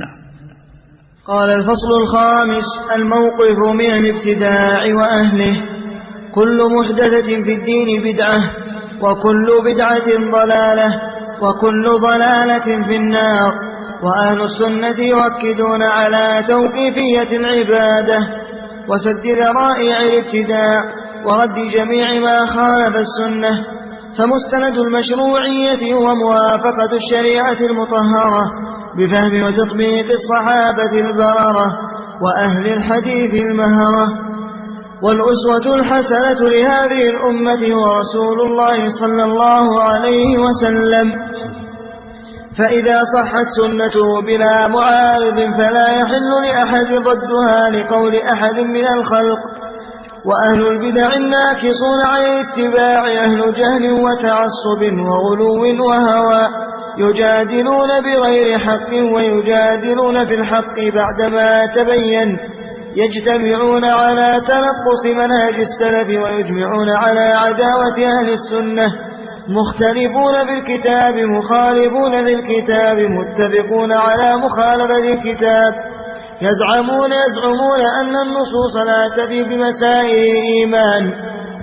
نعم قال الفصل الخامس الموقف من الابتداع وأهله. كل محدثة في الدين بدعة وكل بدعة ضلالة وكل ضلالة في النار. وأهل السنة يؤكدون على توقيفية العبادة. وسد ذرائع الابتداع ورد جميع ما خالف السنة. فمستند المشروعية هو موافقة الشريعة المطهرة. بفهم وتطبيق الصحابة البررة وأهل الحديث المهرة والأسوة الحسنة لهذه الأمة هو رسول الله صلى الله عليه وسلم. فإذا صحت سنته بلا معارض فلا يحل لأحد ضدها لقول أحد من الخلق. وأهل البدع الناكصون عن اتباع أهل جهل وتعصب وغلو وهوى. يجادلون بغير حق ويجادلون في الحق بعدما تبين. يجتمعون على تنقص منهج السلف ويجمعون على عداوة أهل السنة. مختلفون بالكتاب مخالفون بالكتاب متفقون على مخالفة الكتاب. يزعمون يزعمون أن النصوص لا تفي بمسائل الإيمان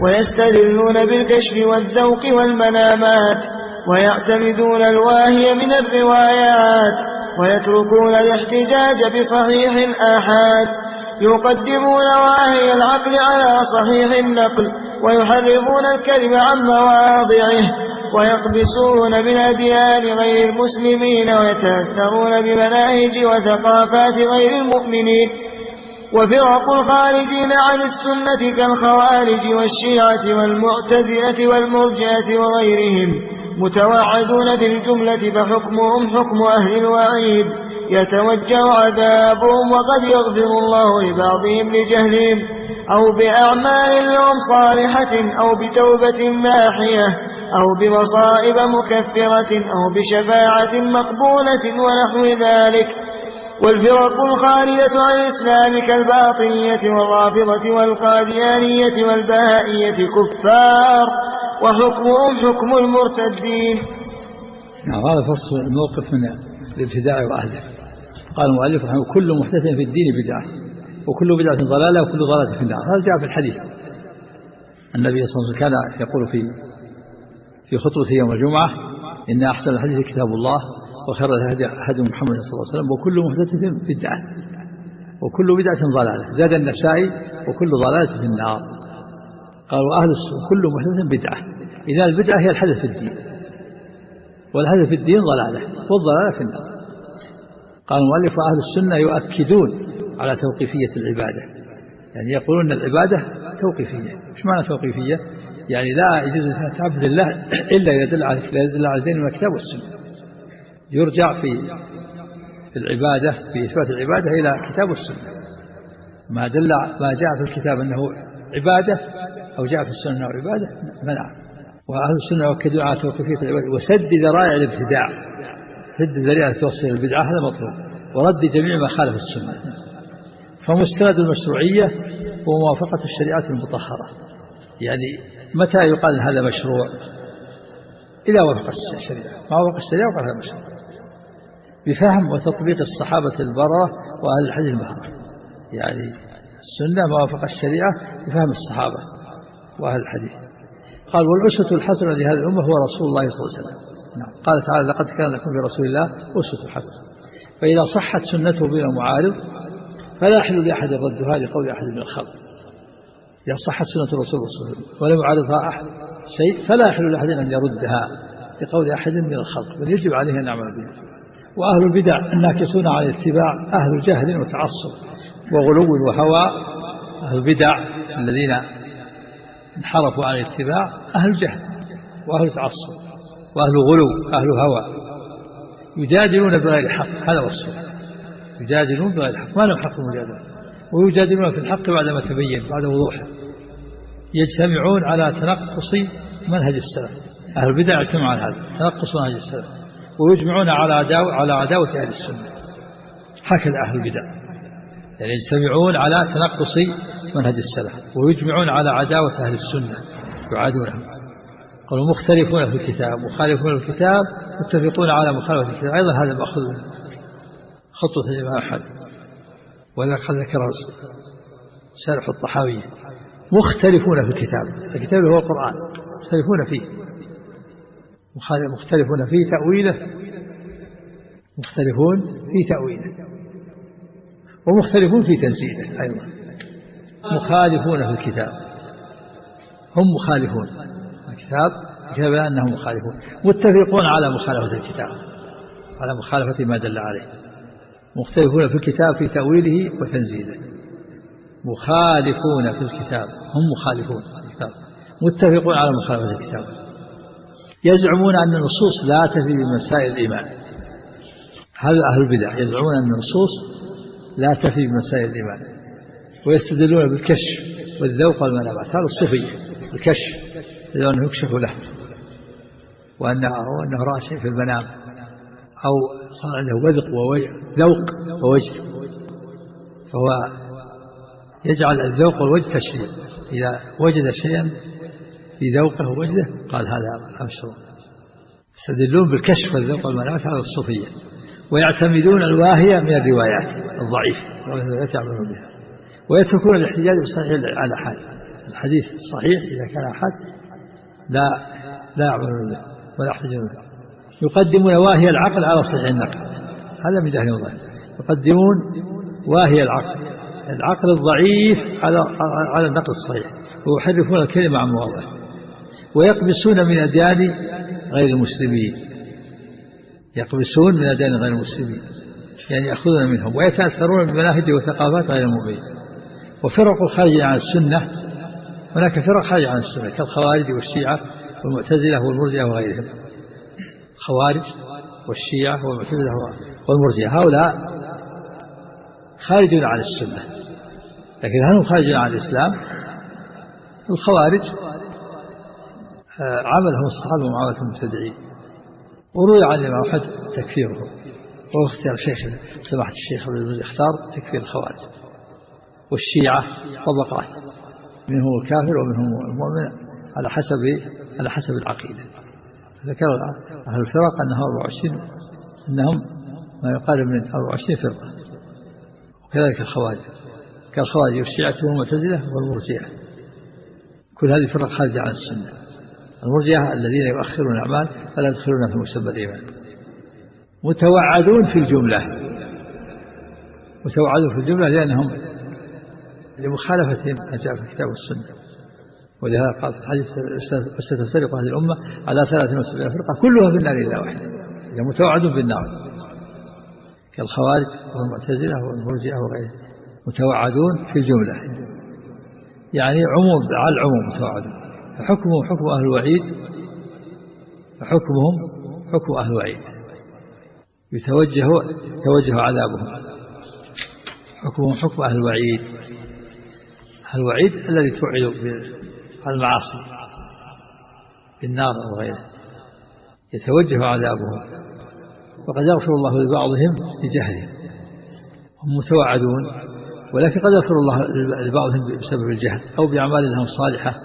ويستدلون بالكشف والذوق والمنامات. ويعتمدون الواهي من الروايات ويتركون الاحتجاج بصحيح الآحاد يقدمون واهي العقل على صحيح النقل ويحرفون الكلم عن مواضعه ويقبسون من أديان غير المسلمين ويتأثرون بمناهج وثقافات غير المؤمنين. وفرق الخارجين عن السنة كالخوارج والشيعة والمعتزلة والمرجئة وغيرهم. متوعدون في الجملة فحكمهم حكم أهل الوعيد. يتوجه عذابهم وقد يغفر الله لبعضهم لجهلهم أو بأعمال لهم صالحة أو بتوبة ماحية أو بمصائب مكفرة أو بشفاعة مقبولة ونحو ذلك. والفرق الخالية عن الإسلام كالباطنية والرافضة والقاديانية والبهائية كفار وحكمهم حكم المرتدين. نعم هذا فصل الموقف من الابتداع وأهله. قال المؤلف رحمه كل محدث في الدين بدعة وكل بدعة ضلالة وكل ضلالة في النار. هذا جاء في الحديث. النبي صلى الله عليه وسلم كان يقول في في خطبته يوم الجمعة إن أحسن الحديث كتاب الله وخير الهدي هدي محمد صلى الله عليه وسلم وكل محدثة بدعة وكل بدعة ضلالة. زاد النسائي وكل ضلالة في النار. قال وأهل السنة كل محدث بدعة. إذا البدعة هي الحدث في الدين. والحدث في الدين ضلالة والضلالة في النار. قال المؤلف وأهل السنة يؤكدون على توقيفية العبادة. يعني يقولون العبادة توقيفية. مش معنى توقيفية؟ يعني لا يجوز أن تعبد الله إلا إذا دل على دل على الدين الكتاب والسنة. يرجع في في العبادة في إثبات العبادة إلى كتاب والسنة. ما دل ما جاء في الكتاب أنه عبادة أو جاء في السنة أو عبادة منع. وأهل السنة يؤكدون على توقيفية العبادة. وسد ذرائع الابتداع. سد ذريعة توصل البدعة هذا مطلوب. ورد جميع ما خالف السنة. فمستند المشروعية هو موافقة الشريعة المطهرة. يعني متى يقال هذا مشروع؟ إذا وافق الشريعة. ما وافق الشريعة وقال هذا مشروع. بفهم وتطبيق الصحابة البررة وأهل الحديث المهرة يعني السنة ما وافق الشريعة بفهم الصحابة. وأهل الحديث. قال والأسوة الحسنة لهذه الأمة هو رسول الله صلى الله عليه وسلم. نعم. قال تعالى لقد كان لكم في رسول الله أسوة حسنة. فإذا صحت سنته بلا معارض فلا يحل لأحد ردها لقول أحد من الخلق. إذا صحت سنة الرسول ولم يعارضها أحد شيء فلا يحل لأحد أن يردها لقول أحد من الخلق بل يجب عليه أن يعمل بها. وأهل البدع الناكسون على الاتباع أهل جهل وتعصب وغلو وهوى. أهل البدع الذين انحرفوا عن الاتباع أهل جهل وأهل تعصب وأهل غلو أهل هوى. يجادلون بغير حق هذا وصف يجادلون بغير حق ما لهم حق المجادلة. ويجادلون في الحق بعدما تبين بعد وضوحه يجتمعون على تنقص منهج السلف. أهل البدع يجتمعون على هذا تنقص منهج السلف. ويجمعون على عداوة على عداوة أهل السنة. هكذا أهل البدع. يعني يجتمعون على تنقص منهج السلف ويجمعون على عداوة أهل السنة يعادونهم قالوا مختلفون في الكتاب مخالفون الكتاب متفقون على مخالفة الكتاب. أيضا هذا مأخذ خطوة الإمام أحمد. ولقد ذكر شرح الطحاوية مختلفون في الكتاب. الكتاب هو القرآن مختلفون فيه. مختلفون في تأويله مختلفون في تأويله. ومختلفون في تنزيله أيضا. مخالفون في الكتاب. هم مخالفون. الكتاب كتاب أنهم مخالفون. متفقون على مخالفة الكتاب. على مخالفة ما دل عليه. مختلفون في الكتاب في تأويله وتنزيله. مخالفون في الكتاب. هم مخالفون في الكتاب. متفقون على مخالفة الكتاب. يزعمون أن النصوص لا تفي بمسائل الإيمان. هذا أهل البدع يزعمون أن النصوص لا تفي بمسائل الإيمان. ويستدلون بالكشف والذوق والمنامات هذا الصوفية الكشف. لأنه يكشف له وأنه, وأنه رأى شيء في المنام. أو صار عنده وذق وذوق ووجد. فهو يجعل الذوق والوجد تشريع. إذا وجد شيئا في ذوقه ووجده قال هذا مشروع يستدلون بالكشف والذوق والمنامات هذا الصوفية ويعتمدون الواهية من الروايات الضعيفة بها ويتركون الاحتجاج بالصحيح على حال الحديث الصحيح إذا كان أحد لا لا يعملون به ولا يحتجون به. يقدمون واهي العقل على صحيح النقل. هذا من أهل الظاهر يقدمون واهي العقل. العقل الضعيف على على النقل الصحيح. ويحرفون الكلمة عن مواضعه. ويقبسون من أديان غير المسلمين. يقبسون من أديان غير المسلمين يعني يأخذون منهم ويتأثرون بمناهج وثقافات غير المؤمنين وفرق الخارج عن السنة هناك فرق خارج عن السنة كالخوارج والشيعة والمعتزلة والمرجئة وغيرهم. الخوارج والشيعة والمعتزلة والمرجئة هؤلاء خارجون عن السنة. لكن هل هم خارجون عن الإسلام؟ الخوارج آه، عملهم الصحابة معاملة المبتدعين. وروي عن الإمام أحمد تكفيرهم واختار شيخ سماحة الشيخ اختار تكفير الخوارج والشيعة طبقات منهم الكافر ومنهم المؤمن على حسب على حسب العقيدة. ذكر أهل الفرق أنها 24 أنهم ما يقارب من 24 فرقة. وكذلك الخوارج. كالخوارج والشيعة والمعتزلة والمرجئة. كل هذه فرق خارجة عن السنة. المرجئة الذين يؤخرون الأعمال فلا يدخلون في مسبى الإيمان. متوعدون في الجملة. متوعدون في الجملة لأنهم لمخالفتهم ما جاء في الكتاب والسنة. ولهذا قال في الحديث ستفترق هذه الأمة على 73 فرقة كلها في النار إلا واحدة إذا متوعد بالنار. كالخوارج والمعتزلة والمرجئة وغيرهم. متوعدون في الجملة. يعني عموم على العموم متوعدون. فحكمهم حكم أهل الوعيد فحكمهم حكم أهل الوعيد يتوجه يتوجه عذابهم. حكمهم حكم أهل الوعيد. الوعيد الذي توعد بالمعاصي بالنار أو غيره. يتوجه عذابهم. وقد يغفر الله لبعضهم لجهلهم هم متوعدون ولكن قد يغفر الله لبعضهم بسبب الجهل أو بأعمال لهم صالحة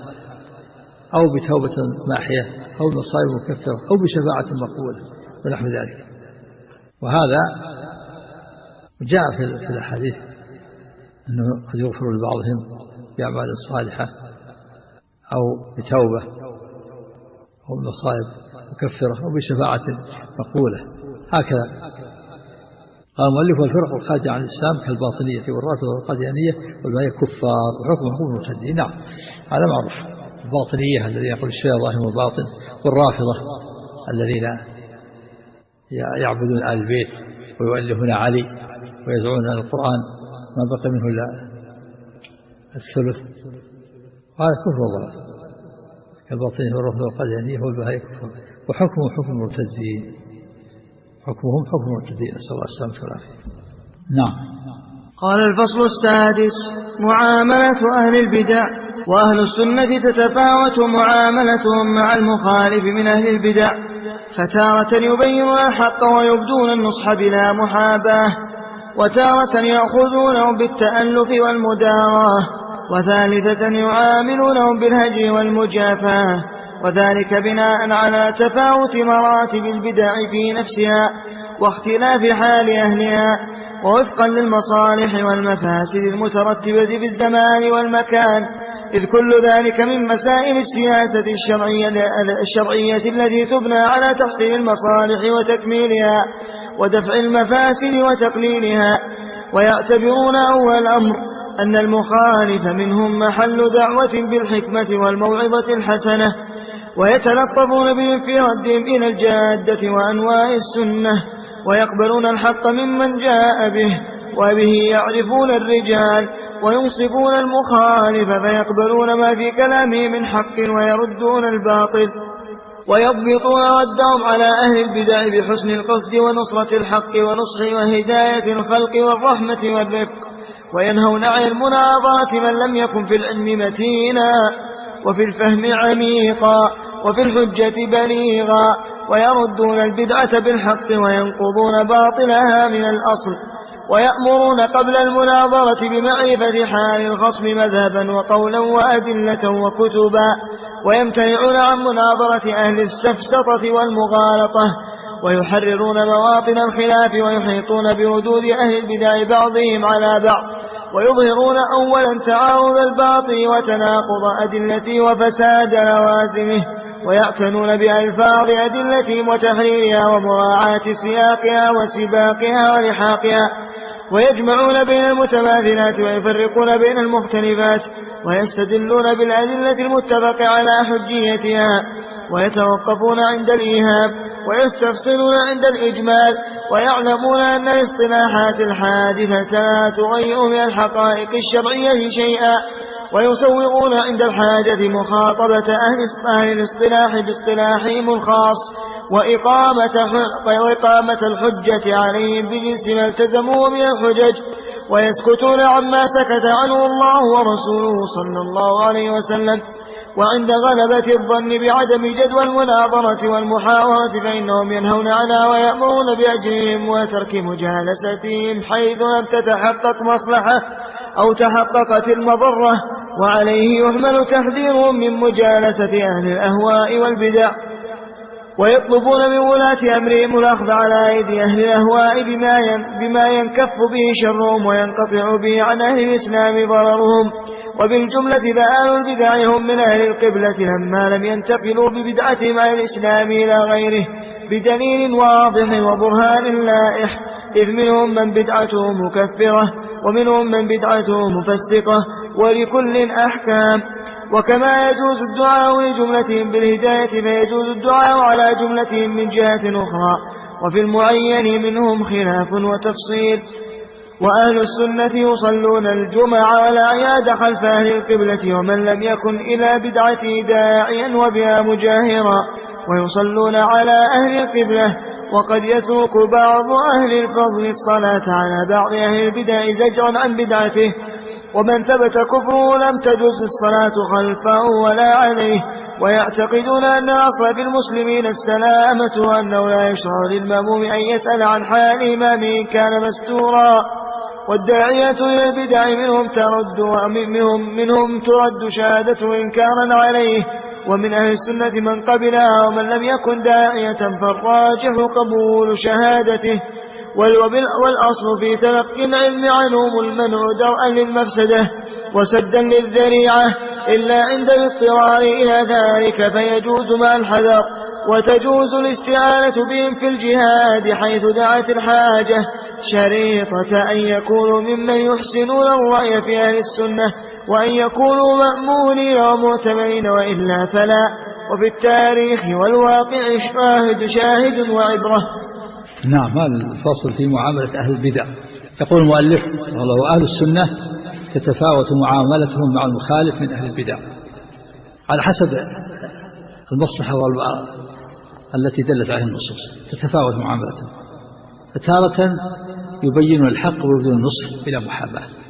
أو بتوبة ماحية أو بمصائب مكفرة أو بشفاعة مقبولة ونحو ذلك. وهذا جاء في الأحاديث أنه قد يغفر لبعضهم بأعمال صالحة أو بتوبة أو بمصائب مكفرة أو بشفاعة مقبولة. هكذا قال المؤلف والفرق الخارجة عن الإسلام كالباطنية والرافضة والقاديانية والباقية كفار وحكم حكم المرتدين نعم هذا معروف. الباطنية الذين يقول الشيء ظاهر وباطن والرافضة الذين يعبدون آل البيت ويؤلفون علي ويزعمون أن القرآن ما بقي منه إلا الثلث. هذا كفر الله كالباطنية والرفض والقديانية والبهائي كفر وحكمه حكم المرتدين. حكمهم حكم المرتدين. نسأل الله السلامة والعافية. نعم. قال الفصل السادس معاملة أهل البدع وأهل السنة تتفاوت معاملتهم مع المخالف من أهل البدع فتارة يبينون الحق ويبدون النصح بلا محاباة وتارة يأخذونه بالتألف والمداراة وثالثة يعاملونهم بالهجر والمجافاة وذلك بناء على تفاوت مراتب البدع في نفسها واختلاف حال أهلها ووفقا للمصالح والمفاسد المترتبة في الزمان والمكان. إذ كل ذلك من مسائل السياسة الشرعية, الشرعية التي تبنى على تحصيل المصالح وتكميلها ودفع المفاسد وتقليلها. ويعتبرون أول الأمر أن المخالف منهم محل دعوة بالحكمة والموعظة الحسنة ويتلطفون بهم في ردهم إلى الجادة وأنواع السنة ويقبلون الحق ممن جاء به. وبه يعرفون الرجال وينصفون المخالف فيقبلون ما في كلامه من حق ويردون الباطل ويضبطون ردهم على أهل البدع بحسن القصد ونصرة الحق ونصح وهداية الخلق والرحمة والرفق وينهون عن المناظرة من لم يكن في العلم متينا وفي الفهم عميقا وفي الحجة بليغا ويردون البدعة بالحق وينقضون باطلها من الأصل ويأمرون قبل المناظرة بمعرفة حال الخصم مذهبا وقولا وأدلة وكتبا ويمتنعون عن مناظرة أهل السفسطة والمغالطة ويحررون مواطن الخلاف ويحيطون بردود أهل البدع بعضهم على بعض ويظهرون أولا تعارض الباطل وتناقض أدلته وفساد لوازمه. ويعتنون بألفاظ أدلتهم وتحريرها ومراعاة سياقها وسباقها ولحاقها ويجمعون بين المتماثلات ويفرقون بين المختلفات ويستدلون بالأدلة المتفق على حجيتها ويتوقفون عند الإيهاب ويستفصلون عند الإجمال ويعلمون أن الاصطلاحات الحادثة لا تغير من الحقائق الشرعية شيئا. ويسوغون عند الحاجة مخاطبة أهل الاصطلاح باصطلاحهم الخاص وإقامة, وإقامة الحجة عليهم بجنس ما التزموا من الحجج. ويسكتون عما سكت عنه الله ورسوله صلى الله عليه وسلم. وعند غلبة الظن بعدم جدوى المناظرة والمحاورة فإنهم ينهون عنها ويأمرون بأجرهم وترك مجالستهم حيث لم تتحقق مصلحة. أو تحققت المضرة وعليه يحمل تحذيرهم من مجالسة أهل الأهواء والبدع. ويطلبون من ولاة أمرهم الأخذ على أيدي أهل الأهواء بما بما ينكف به شرهم وينقطع به عن أهل الإسلام ضررهم. وبالجملة فآل البدع هم من أهل القبلة لما لم ينتقلوا ببدعتهم عن الإسلام إلى غيره بدليل واضح وبرهان لائح. إذ منهم من بدعته مكفرة ومنهم من بدعته مفسقة ولكل أحكام. وكما يجوز الدعاء لجملتهم بالهداية فيجوز الدعاء على جملتهم من جهة أخرى. وفي المعين منهم خلاف وتفصيل. وأهل السنة يصلون الجمع والأعياد خلف أهل القبلة ومن لم يكن إلى بدعته داعيا وبها مجاهرا. ويصلون على أهل القبلة وقد يترك بعض أهل الفضل الصلاة على بعض أهل البدع زجرا عن بدعته. ومن ثبت كفره لم تجوز الصلاة خلفه ولا عليه. ويعتقدون أن الأصل في المسلمين السلامة وأنه لا يشرع للمأموم أن يسأل عن حال إمامه كان مستورا. والداعية إلى البدع منهم ترد ومنهم منهم ترد شهادته إنكارا عليه. ومن أهل السنة من قبلها ومن لم يكن داعية فالراجح قبول شهادته. والأصل في تلقي العلم عنهم المنع درءا للمفسدة وسدا للذريعة. إلا عند الاضطرار إلى ذلك فيجوز مع الحذر وتجوز الاستعانة بهم في الجهاد حيث دعت الحاجة. شريطة أن يكونوا ممن يحسنون الرأي في أهل السنة وأن يكونوا مأمونين ومؤتمنين وإلا فلا. وفي التاريخ والواقع شاهد شاهد وعبرة. نعم هذا الفصل في معاملة أهل البدع. يقول المؤلف والله أهل السنة تتفاوت معاملتهم مع المخالف من أهل البدع. على حسب المصلحة التي دلت عليها النصوص. تتفاوت معاملتهم. فتارة يبين الحق ويبدون النصح إلى محاباة.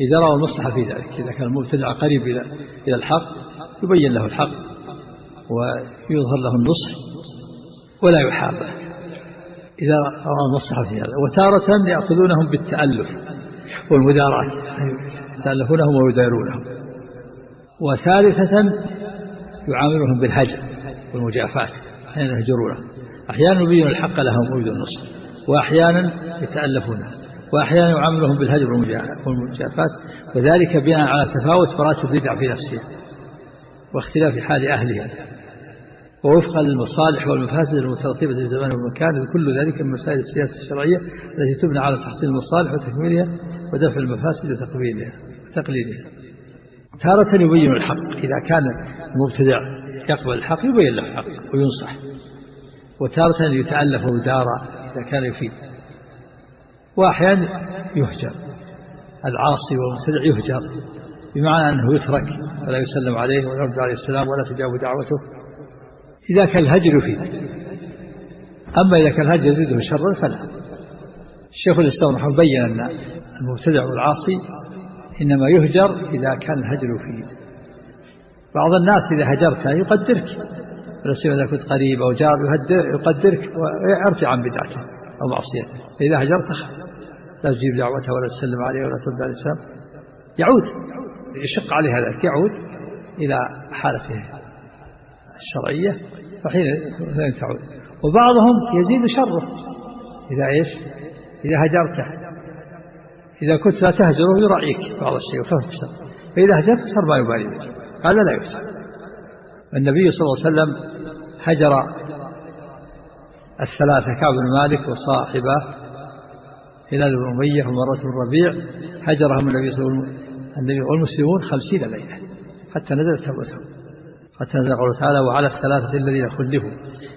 إذا رأوا المصلحة في ذلك إذا كان المبتدع قريب إلى إلى الحق يبين له الحق ويظهر له النصح ولا يحابه. إذا رأى المصلحة في هذا وتارة يأخذونهم بالتألف والمداراة يتألفونهم ويدارونهم وثالثة يعاملهم بالهجر والمجافاة أحيانا يهجرونهم أحيانا يبين الحق لهم ويريدون النصر وأحيانا يتألفونه. وأحيانا يعاملهم بالهجر والمجافات وذلك بناء على تفاوت مراتب البدع في نفسها واختلاف حال أهلها ووفقا للمصالح والمفاسد المترتبة في الزمان والمكان كل ذلك من مسائل السياسة الشرعية التي تبنى على تحصيل المصالح وتكميلها ودفع المفاسد وتقبيلها وتقليلها تارة يبين الحق إذا كان المبتدع يقبل الحق يبين له الحق وينصح وتارة يتألف ودارا إذا كان يفيد. وأحيانا يهجر. العاصي والمبتدع يهجر بمعنى أنه يترك ولا يسلم عليه ولا يرد عليه السلام ولا تجاب دعوته إذا كان الهجر يفيد أما إذا كان الهجر يزيده شرا فلا. الشيخ الإسلام رحمه بين أن المبتدع والعاصي إنما يهجر إذا كان الهجر يفيد بعض الناس إذا هجرته يقدرك ولا سيما إذا كنت قريب أو جار يقدرك ويرجع عن بدعته أو معصيته. فإذا هجرته لا تجيب دعوته ولا تسلم عليه ولا ترد عليه السلام يعود يشق عليه ذلك يعود إلى حالته الشرعية فحين تعود. وبعضهم يزيد شره إذا إيش؟ إذا هجرته. إذا كنت لا تهجره يراعيك بعض الشيء وتفسر فإذا هجرت صار ما يبالي بك هذا لا يفسر النبي صلى الله عليه وسلم هجر الثلاثة كعب بن مالك وصاحبه هلال بن أمية ومرة بن الربيع هجرهم النبي صلى الله عليه وسلم النبي والمسلمون خمسين ليلة حتى نزلت توبتهم حتى نزل قوله تعالى وعلى الثلاثة الذين خلفوا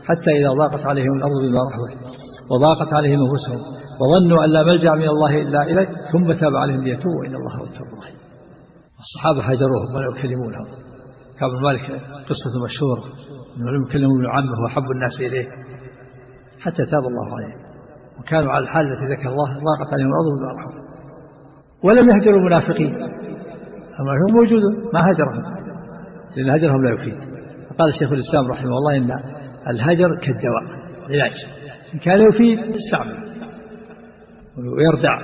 حتى إذا ضاقت عليهم الأرض بما رحبت وضاقت عليهم أنفسهم وظنوا أن لا ملجأ من الله إلا إليه ثم تاب عليهم ليتوبوا إن الله التوب الرحيم. الصحابة هجروهم ولا يكلمونهم كعب مالك قصة مشهورة أنه يكلمون ابن عمه وأحب الناس إليه حتى تاب الله عليه. وكانوا على الحال التي ذكر الله ضاقت عليهم الأرض رحبت ولم يهجروا المنافقين. المنافقون موجودون ما هجرهم لأن هجرهم لا يفيد. فقال الشيخ الإسلام رحمه الله إن الهجر كالدواء علاج إن كان يفيد استعمل ويردع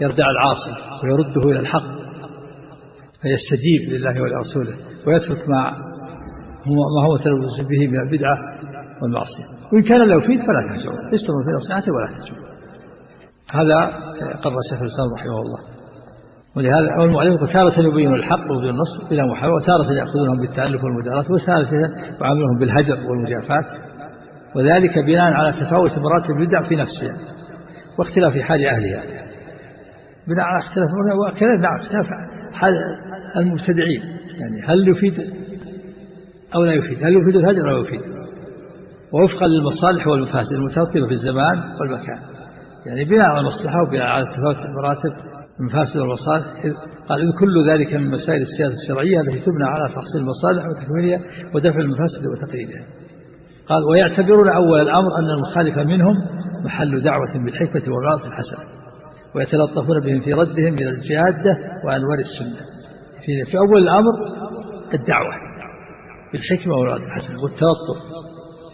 يردع العاصي ويرده إلى الحق. فيستجيب لله ولرسوله ويترك ما هو ما هو تلوث به من البدعة. والمعصية. وإن كان لا يفيد فلا تهجره استمر في نصيحته ولا تهجره هذا قرر الشيخ الإسلام رحمه الله. ولهذا المؤلف تارة يبين الحق ويبين النص بلا محاولة وتارة يأخذونهم بالتألف والمدارات وتارة يعاملهم بالهجر والمجافات. وذلك بناء على تفاوت مراتب البدع في نفسها واختلاف حال أهلها. بناء على اختلاف وكذلك نعم اختلاف حال المبتدعين. يعني هل يفيد أو لا يفيد؟ هل يفيد الهجر أو يفيد؟ ووفقا للمصالح والمفاسد المترتبة في الزمان والمكان. يعني بناء على المصلحة وبناء على تفاوت المراتب المفاسد والمصالح. قال إن كل ذلك من مسائل السياسة الشرعية التي تبنى على تحصيل المصالح وتكميلها ودفع المفاسد وتقليلها قال ويعتبرون أول الأمر أن المخالف منهم محل دعوة بالحكمة والغلط الحسنة ويتلطفون بهم في ردهم إلى الجادة وأنوار السنة. في, أول الأمر الدعوة بالحكمة والغلط الحسنة والتلطف.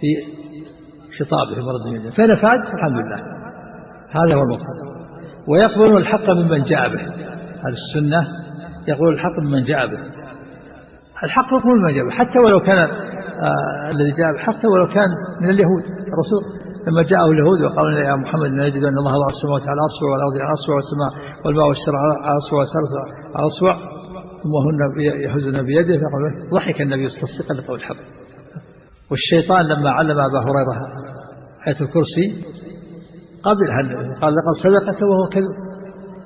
في خطابهم وردهم فإن فعل الحمد لله. هذا هو المطلوب ويقبلون الحق ممن جاء به. هذه السنة يقول الحق ممن جاء به. الحق يقول ممن جاء به. حتى ولو كان آه الذي جاء به حتى ولو كان من اليهود الرسول. لما جاءه اليهود وقالوا يا محمد أن الله وضع السماوات على اصبع والارض على اصبع والسماء والماء والشرع على اصبع والسرس على اصبع ثم هن يهزن بيده فقال ضحك النبي تصديقا لقول الحق. والشيطان لما علم أبا هريرة آية الكرسي قبل قال لقد صدقت وهو كذب.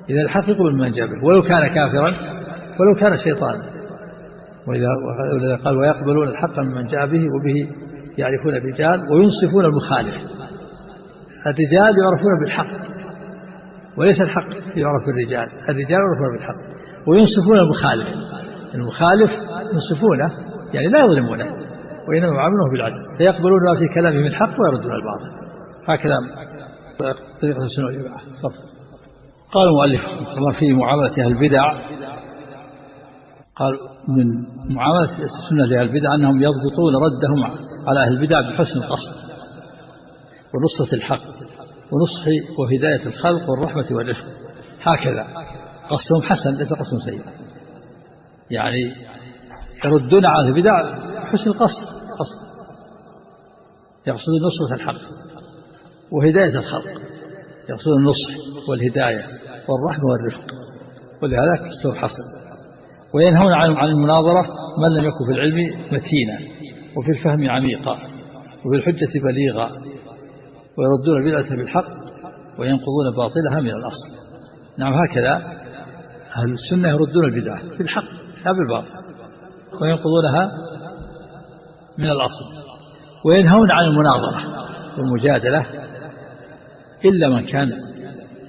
إذا الحق يقبل من جابه؟ ولو كان كافرا ولو كان شيطانا. ولذا قال ويقبلون الحق ممن جاء به وبه يعرفون الرجال وينصفون المخالف. الرجال يعرفون بالحق وليس الحق يعرف بالرجال الرجال يعرفون بالحق وينصفون المخالف. المخالف ينصفونه يعني لا يظلمونه. وإنما يعاملونه بالعدل. فيقبلون ما في كلامهم الحق ويردون الباطل. هكذا طريقة السنة والجماعة. قال المؤلف الله في معاملة أهل البدع قال من معاملة السنة لأهل البدع أنهم يضبطون ردهم على أهل البدع بحسن القصد ونصرة الحق ونصح وهداية الخلق والرحمة والرفق هكذا. قصدهم حسن ليس قصدهم سيء. يعني يردون على البدع بحسن القصد. قصد يقصدون نصرة الحق وهداية الخلق. يقصدون النصح والهداية والرحمة والرفق. ولهذا كسته حصل وينهون عن المناظرة من لم يكن في العلم متينا وفي الفهم عميقا وفي الحجة بليغا ويردون البدعة بالحق وينقضون باطلها من الأصل. نعم هكذا أهل السنة يردون البدعة بالحق لا بالباطل وينقضونها من الأصل وينهون عن المناظرة والمجادلة إلا من كان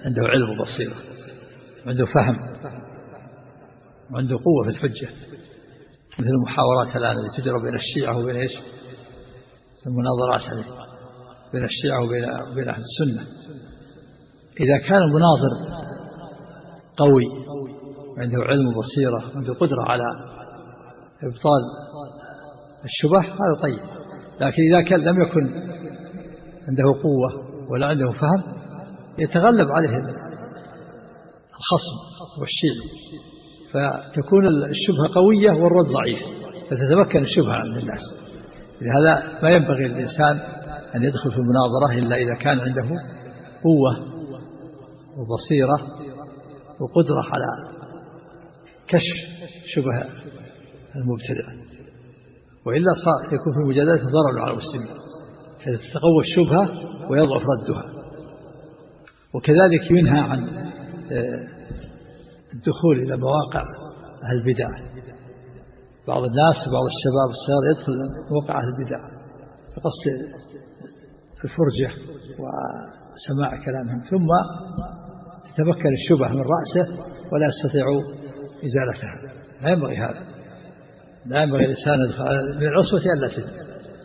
عنده علم وبصيرة وعنده فهم وعنده قوة في الحجة مثل المحاورات الآن التي تجرى بين الشيعة وبين إيش؟ المناظرات هذه بين الشيعة وبين أهل السنة. إذا كان المناظر قوي وعنده علم وبصيرة وعنده قدرة على إبطال الشبه هذا طيب لكن إذا كان لم يكن عنده قوة ولا عنده فهم يتغلب عليه الخصم والشيع فتكون الشبهة قوية والرد ضعيف فتتمكن الشبهة عند الناس. لهذا ما ينبغي للإنسان أن يدخل في المناظرة إلا إذا كان عنده قوة وبصيرة وقدرة على كشف شبه المبتدع وإلا صار يكون في المجادلة ضرر على المسلمين حيث تتقوى الشبهة ويضعف ردها. وكذلك ينهى عن آه، الدخول إلى مواقع أهل البدع. بعض الناس وبعض الشباب الصغار يدخل مواقع أهل البدع بقصد الفرجة وسماع كلامهم ثم تتمكن الشبهة من رأسه ولا يستطيع إزالتها. لا ينبغي هذا. لا ينبغي الإنسان من العصوة ألا تدخل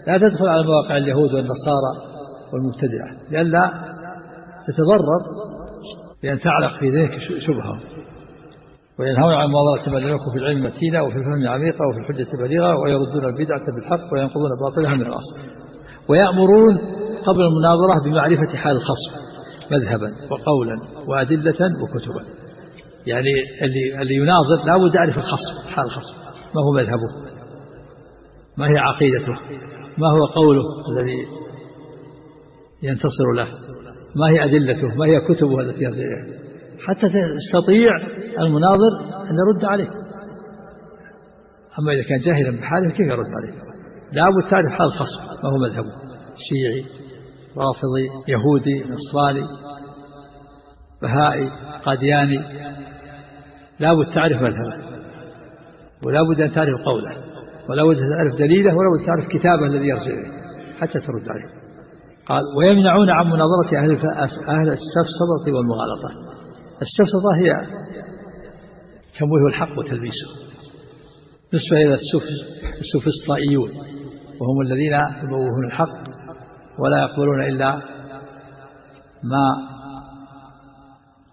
لا تدخل على مواقع اليهود والنصارى والمبتدعة لئلا تتضرر بأن تعلق في ذلك شبهة وينهون عن مواضعة ما لم في العلم متينة وفي الفهم عميقة وفي الحجة بليغة ويردون البدعة بالحق وينقضون باطلها من الأصل. ويأمرون قبل المناظرة بمعرفة حال الخصم مذهبا وقولا وأدلة وكتبا. يعني اللي اللي يناظر لا بد يعرف الخصم حال الخصم. ما هو مذهبه؟ ما هي عقيدته؟ ما هو قوله الذي ينتصر له؟ ما هي أدلته؟ ما هي كتبه التي إليها حتى تستطيع المناظر أن يرد عليه. أما إذا كان جاهلا بحاله كيف يرد عليه؟ لابد تعرف حال الخصم. ما هو مذهبه؟ شيعي رافضي يهودي نصراني بهائي قادياني. لابد تعرف مذهبه. ولا بد أن تعرف قوله ولا بد أن تعرف دليله ولا بد تعرف كتابه الذي يرجع إليه حتى ترد عليه. قال ويمنعون عن مناظرة أهل أهل السفسطة والمغالطة. السفسطة هي تمويه الحق وتلبيسه نسبة إلى السفسطائيون وهم الذين يموهون الحق ولا يقبلون إلا ما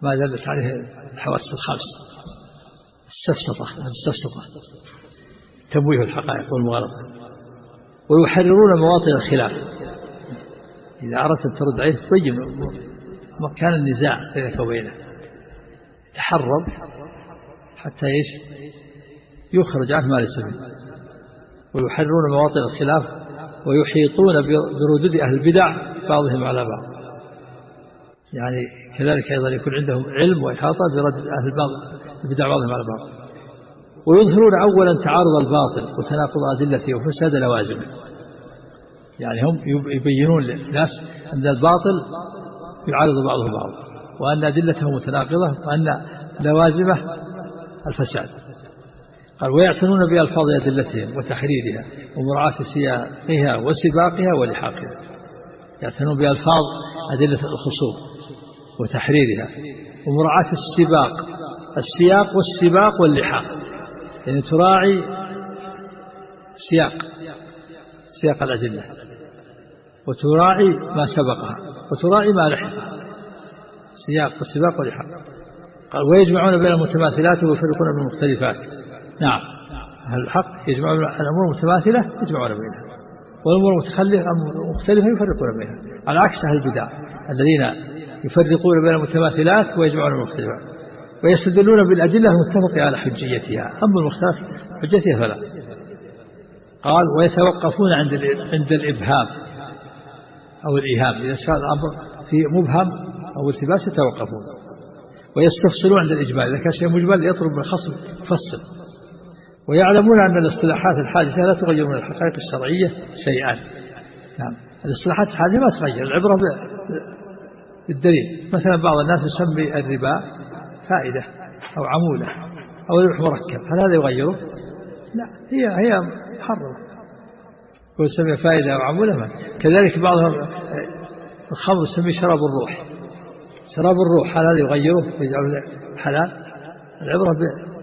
ما دلت عليه الحواس الخمس. السفسطة السفسطة تمويه الحقائق والمغالطة. ويحررون مواطن الخلاف. إذا أردت أن ترد عليه تبين مكان النزاع بينك وبينه. تحرر حتى إيش؟ يخرج عنه ما ليس منه ويحررون مواطن الخلاف ويحيطون بردود أهل البدع بعضهم على بعض. يعني كذلك أيضا يكون عندهم علم وإحاطة برد أهل البدع بعضهم على بعض ويظهرون أولا تعارض الباطل وتناقض أدلته وفساد لوازمه يعني هم يبينون للناس أن الباطل يعارض بعضه بعضا وأن أدلته متناقضة وأن لوازمه الفساد. قال ويعتنون بألفاظ أدلتهم وتحريرها ومراعاة سياقها وسباقها ولحاقها. يعتنون بألفاظ أدلة الخصوم وتحريرها ومراعاة السباق السياق والسباق واللحاق. يعني تراعي سياق سياق الأدلة وتراعي ما سبقها وتراعي ما لحقها سياق والسباق واللحاق. قال ويجمعون بين المتماثلات ويفرقون بين المختلفات. نعم. أهل الحق يجمعون الأمور المتماثلة يجمعون بينها. والأمور المختلفة يفرقون بينها. على عكس أهل البدع الذين يفرقون بين المتماثلات ويجمعون المختلفات. ويستدلون بالأدلة المتفقة على حجيتها. أما المختلف حجتها فلا. قال ويتوقفون عند عند الإبهام أو الإيهام. إذا صار الأمر في مبهم أو التباس يتوقفون. ويستفصلون عند الإجمال. إذا كان شيء مجمل يطلب الخصم يفصل ويعلمون أن الاصطلاحات الحادثة لا تغير من الحقائق الشرعية شيئا. نعم. الاصطلاحات الحادثة ما تغير. العبرة بالدليل. مثلا بعض الناس يسمي الربا فائدة أو عمولة أو ربح مركب هل هذا يغيره؟ لا هي هي محرمة يقول سمي فائدة أو عمولة ما. كذلك بعضهم الخمر يسميه شراب الروح. شراب الروح هل هذا يغيره؟ ويجعله حلال؟ العبرة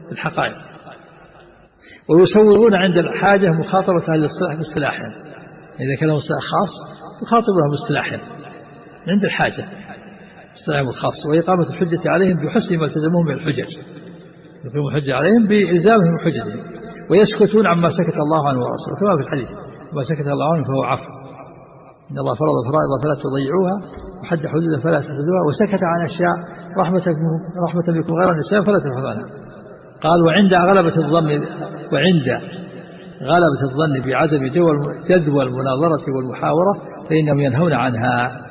بالحقائق. ويصورون عند الحاجة مخاطبة أهل الصلاح باصطلاحهم. إذا كان مصطلح خاص يخاطبهم باصطلاحهم. عند الحاجة. باصطلاحهم الخاص وإقامة الحجة عليهم بحسن ما التزموه من الحجج يقيم الحجة عليهم بإلزامهم حججهم ويسكتون عما سكت الله عنه ورسوله كما في الحديث ما سكت الله عنه فهو عفو إن الله فرض فرائض فلا تضيعوها وحد حدودا فلا تحددوها وسكت عن أشياء رحمة رحمة بكم غير النساء فلا تفعلونها قال وعند غلبة الظن وعند غلبة الظن بعدم جدوى المناظرة والمحاورة فإنهم ينهون عنها.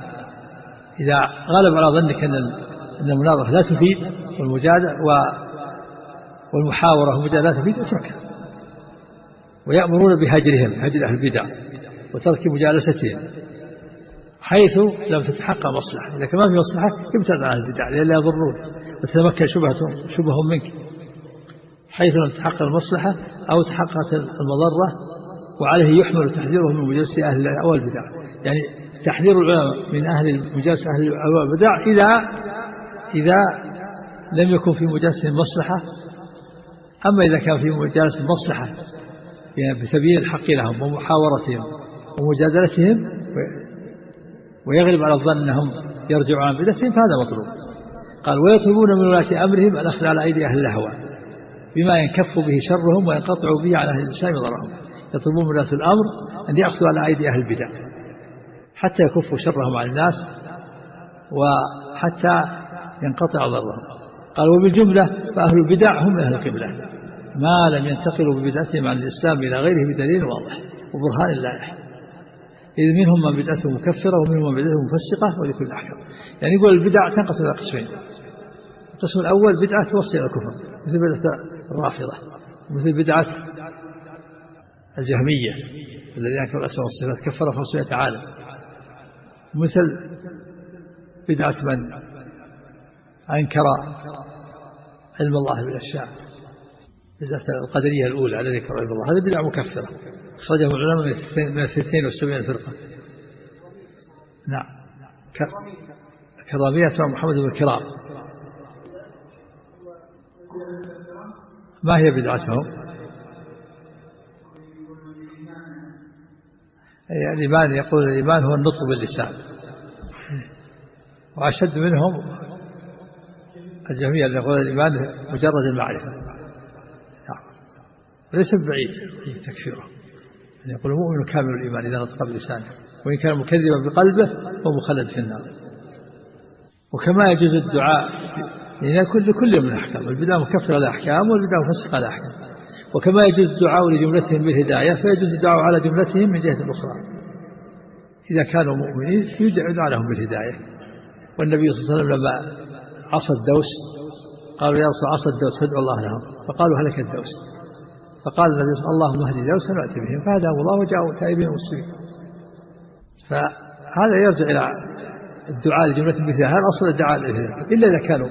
إذا غلب على ظنك أن أن المناظرة لا تفيد والمجادلة والمحاورة والمجادلة لا تفيد اتركها ويأمرون بهجرهم هجر أهل البدع وترك مجالستهم حيث لم تتحقق مصلحة. إذا كان ما في مصلحة ابتعد عن البدع لئلا يضرون. وتتمكن شبهتهم شبههم منك. حيث لم تحقق المصلحة أو تحققت المضرة وعليه يحمل تحذيره من مجالس أهل والبدع يعني تحذير العلماء من أهل مجالس أهل والبدع إذا إذا لم يكن في مجالسهم مصلحة. أما إذا كان في مجالس مصلحة يعني بتبيين الحق لهم ومحاورتهم ومجادلتهم ويغلب على الظن أنهم يرجعون عن بدعتهم فهذا مطلوب. قال ويطلبون من ولاة أمرهم الأخذ على أيدي أهل الأهواء بما ينكف به شرهم وينقطع به على أهل الإسلام ضررهم. يطلبون من ولاة الأمر أن يأخذوا على أيدي أهل البدع. حتى يكفوا شرهم عن الناس وحتى ينقطع ضررهم قال وبالجملة فأهل البدع هم أهل القبلة. ما لم ينتقلوا ببدعتهم عن الإسلام إلى غيره بدليل واضح وبرهان لا إذ منهم من بدعته مكفرة ومنهم من بدعته مفسقة ولكل الأحكام يعني يقول البدع تنقسم إلى قسمين. القسم الأول بدعة توصل إلى الكفر مثل بدعة الرافضة مثل بدعة الجهمية الذين أنكروا الأسماء والصفات كفر 500 عالم مثل بدعة من؟ أنكر علم الله بالأشياء بدعة القدرية الأولى الذي ذكر علم الله. هذه بدعة مكفرة. أخرجهم العلماء من الاثنين والسبعين فرقة. نعم. كرامية محمد بن كرام. ما هي بدعتهم؟ الإيمان يقول الإيمان هو النطق باللسان. وأشد منهم الجميع يقول الإيمان مجرد المعرفة. نعم. ليس بعيد تكفيره. يعني يقول المؤمن كامل الإيمان إذا نطق بلسانه وإن كان مكذبا بقلبه فهو مخلد في النار. وكما يجوز الدعاء لأن كل من الأحكام البدعة مكفرة الأحكام والبدعة مفسقة الأحكام. وكما يجوز الدعاء لجملتهم بالهداية فيجوز الدعاء على جملتهم من جهة أخرى. إذا كانوا مؤمنين يدعى لهم بالهداية. والنبي صلى الله عليه وسلم لما عصى الدوس قالوا يا رسول عصى الدوس فادعوا الله لهم. فقالوا هلك الدوس. فقال النبي صلى الله عليه وسلم اللهم اهدي دوسا واتي بهم. فهداهم الله وجاءوا تائبين مسلمين فهذا يرجع إلى الدعاء لجملة مثل هذا أصل الدعاء إلا إذا كانوا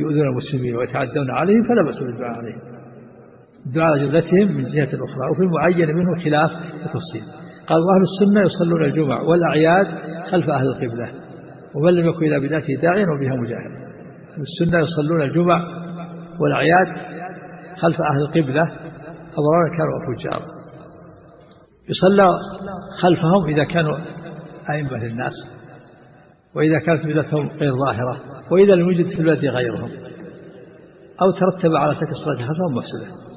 يؤذون المسلمين ويتعدون عليهم فلا بأس بالدعاء عليهم. الدعاء جملتهم من جهة أخرى وفي المعين منه خلاف وتفصيل قال أهل السنة يصلون الجمع والأعياد خلف أهل القبلة ومن لم يكن إلى بداته داعيا وبها مجاهد. أهل السنة يصلون الجمع والأعياد خلف أهل القبلة أبرار كانوا وفجار. يصلى خلفهم إذا كانوا أئمة للناس وإذا كانت بدعتهم غير ظاهرة وإذا لم يوجد في البلد غيرهم أو ترتب على ترك الصلاة خلفهم مفسدة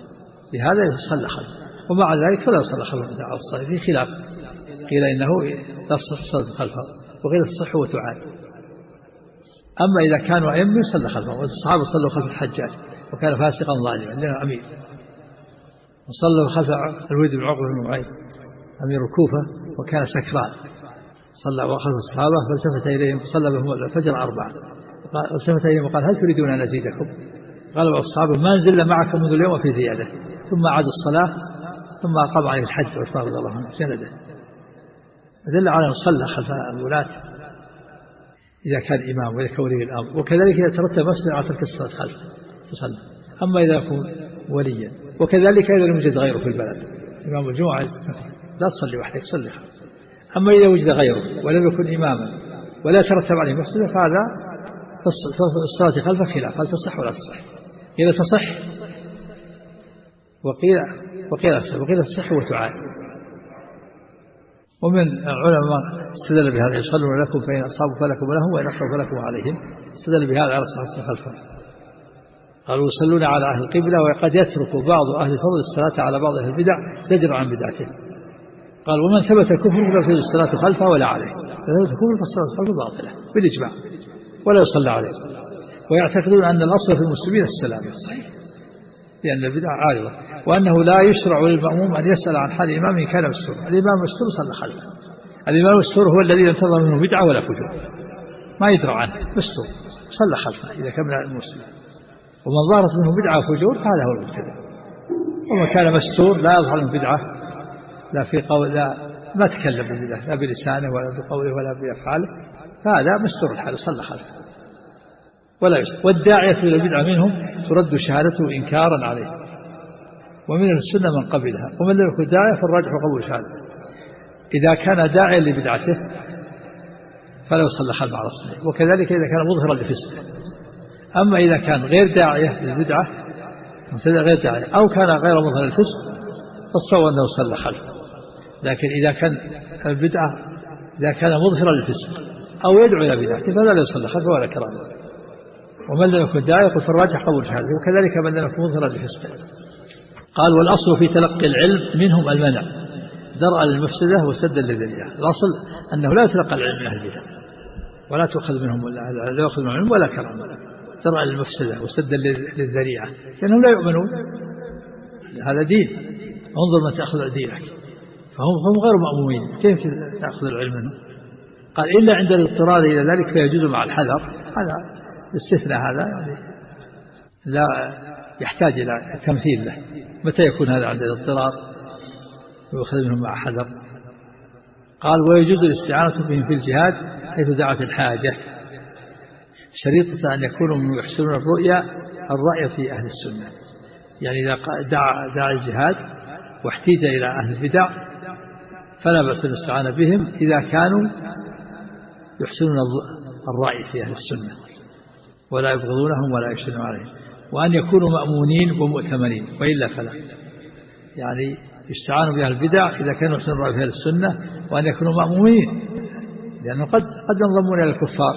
لهذا يصلى خلفه ومع ذلك فلا يصلى خلفه على الصلاة في خلاف. قيل إنه تصح الصلاة خلفه وقيل تصح وتعاد. أما إذا كانوا أئمة يصلى خلفه والصحابة صلوا خلف الحجاج وكان فاسقا ظالما لأنه أمير. وصلوا خلف الوليد بن عقبة بن معين أمير الكوفة وكان سكران. صلى وخلف الصحابة فالتفت إليهم صلى بهم الفجر أربعة. التفت إليهم وقال هل تريدون أن أزيدكم؟ قالوا أصحابه ما نزلنا معكم منذ اليوم وفي زيادة. ثم عادوا الصلاة ثم أقام عليه الحج وعثمان رضي الله عنه سنده دل على أن صلى خلف الولاة إذا كان إمام وإذا كان ولي الأمر. وكذلك إذا ترتب مفسد على ترك الصلاة خلفه تصلى. أما إذا يكون وليا وكذلك إذا لم يوجد غيره في البلد. إمام الجمعة لا تصلي وحدك صلي خلفه أما إذا وجد غيره ولم يكن إماما ولا ترتب عليه مفسدة فهذا الصلاة خلفه خلاف هل تصح ولا تصح؟ إذا تصح وقيل وقيل وقيل تصح وتعاد ومن العلماء استدل بهذا يصلون لكم فإن أصابوا فلكم ولهم وإن أخروا فلكم عليهم. استدل بهذا على صحة خلفه قالوا يصلون على أهل القبلة وقد يترك بعض أهل الفضل الصلاة على بعض أهل البدع زجر عن بدعته. قال ومن ثبت الكفر فلا تجوز الصلاة خلفه ولا عليه. فثبت الكفر فالصلاة خلفه باطلة بالإجماع ولا يصلى عليه. ويعتقدون أن الأصل في المسلمين السلام صحيح. لأن البدع عارضة وأنه لا يشرع للمأموم أن يسأل عن حال الإمام إن كان مستور. الإمام مستور صلى خلفه. الإمام المستور هو الذي لم تظهر منه بدعة ولا فجور. ما يدرى عنه. مستور. صلى خلفه إذا كان من المسلم ومن ظهرت منه بدعة وفجور هذا هو المبتدع. ومن كان مستور لا يظهر منه بدعة. لا في قول لا ما تكلم بالبدعة. لا بلسانه ولا بقوله ولا بأفعاله. فهذا مستور الحال. صلى خلفه. ولا يسلم والداعية إلى البدعة منهم ترد شهادته إنكارا عليه. ومن السنة من قبلها. ومن لم يكن داعية فالراجح قبول شهادته. إذا كان داعيا لبدعته فلا يصلى خلف على الصحيح وكذلك إذا كان مظهرا لفسقه. أما إذا كان غير داعية للبدعة مبتدع غير داعية. أو كان غير مظهر الفسق فالصواب أنه صلى خلفه لكن إذا كان البدعة إذا كان مظهرا للفسق أو يدعو إلى بدعته فلا يصلى خلفه ولا كرامه ومن لم يكن داعي يقول في الراجح قبول شهادته وكذلك من لم يكن مظهرا لفسقه قال والأصل في تلقي العلم منهم المنع درءا للمفسدة وسدا للذريعة الأصل أنه لا يتلقى العلم من أهل البدع ولا تؤخذ منهم لا يأخذ منهم ولا كلام درءا للمفسدة وسدا للذريعة لأنهم لا يؤمنون. هذا دين. انظر من تأخذ دينك. فهم هم غير مأمومين. كيف تأخذ العلم منهم؟ قال إلا عند الاضطرار إلى ذلك فيجوز مع الحذر. هذا الاستثناء هذا يعني لا يحتاج إلى تمثيل له. متى يكون هذا عند الاضطرار؟ ويؤخذ منهم مع حذر. قال ويجوز الاستعانة بهم في الجهاد حيث دعت الحاجة. شريطة أن يكونوا من يحسنون الرؤيا الرأي في أهل السنة. يعني إذا دعا, دعا الجهاد واحتيج إلى أهل البدع فلا بأس الاستعانة بهم إذا كانوا يحسنون الرأي في أهل السنة. ولا يبغضونهم ولا يشتنون عليهم. وأن يكونوا مأمونين ومؤتمنين وإلا فلا. يعني يستعانوا بأهل البدع إذا كانوا يحسنون الرأي في السنة وأن يكونوا مأمونين. لأنه قد قد ينضمون إلى الكفار.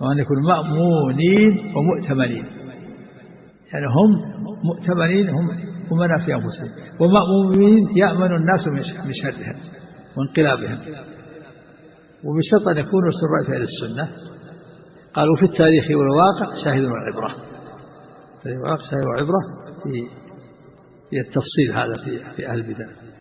وأن يكونوا مأمونين ومؤتمنين يعني هم مؤتمنين هم أمنا في أنفسهم. ومأمومين يأمن الناس من شرهم وانقلابهم. وبشرط أن يكونوا في أهل السنة. قالوا في التاريخ والواقع شاهد وعبرة التاريخ والواقع شاهد وعبرة في التفصيل هذا في أهل البدع